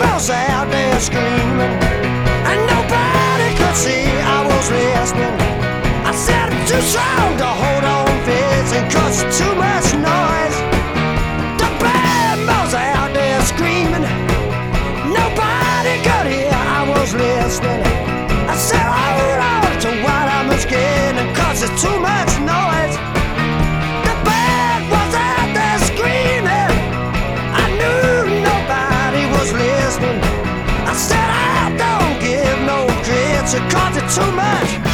mouse out there screaming, and nobody could see I was listening. I said I'm too strong." to cause it too much.